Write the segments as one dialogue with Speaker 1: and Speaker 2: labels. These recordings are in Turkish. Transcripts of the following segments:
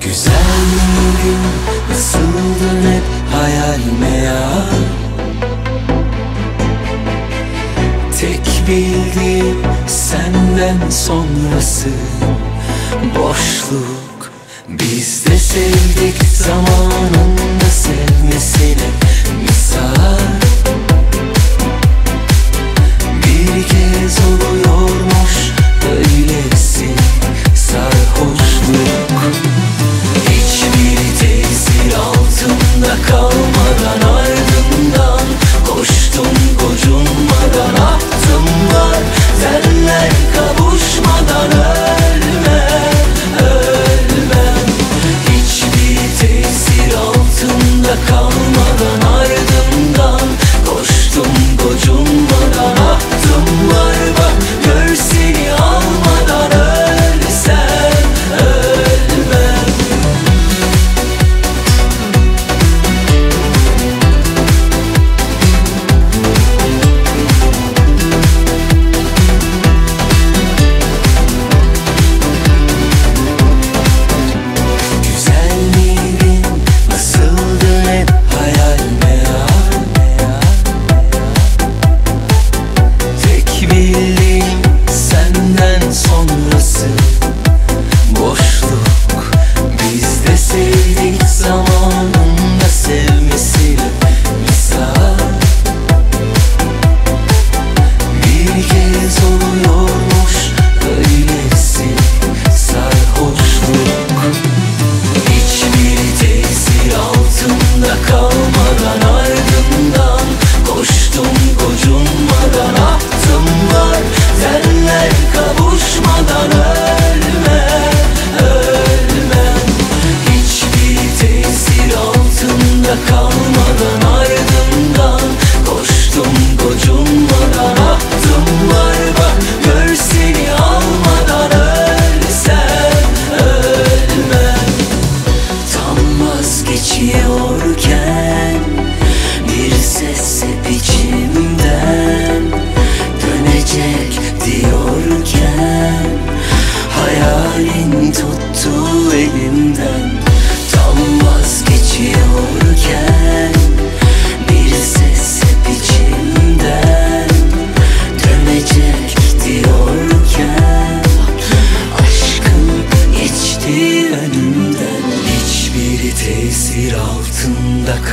Speaker 1: Güzelliğin nasıldın hep hayalime ya? Tek bildiğim senden sonrası. Boşluk Biz de sevdik zamanında.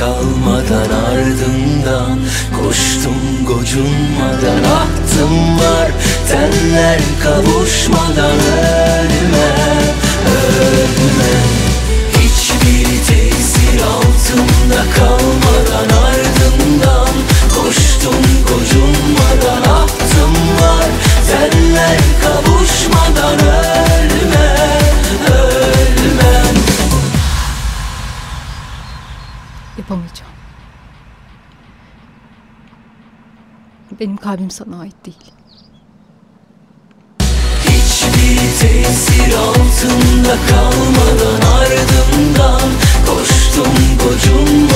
Speaker 1: kalmadan ardından Koştum gocunmadan. Ahtım var Tenler kavuşmadan ölüme Ölüme
Speaker 2: yapamayacağım. Benim kalbim sana ait değil.
Speaker 1: Hiçbir tesir altında kalmadan ardından koştum kocumdan.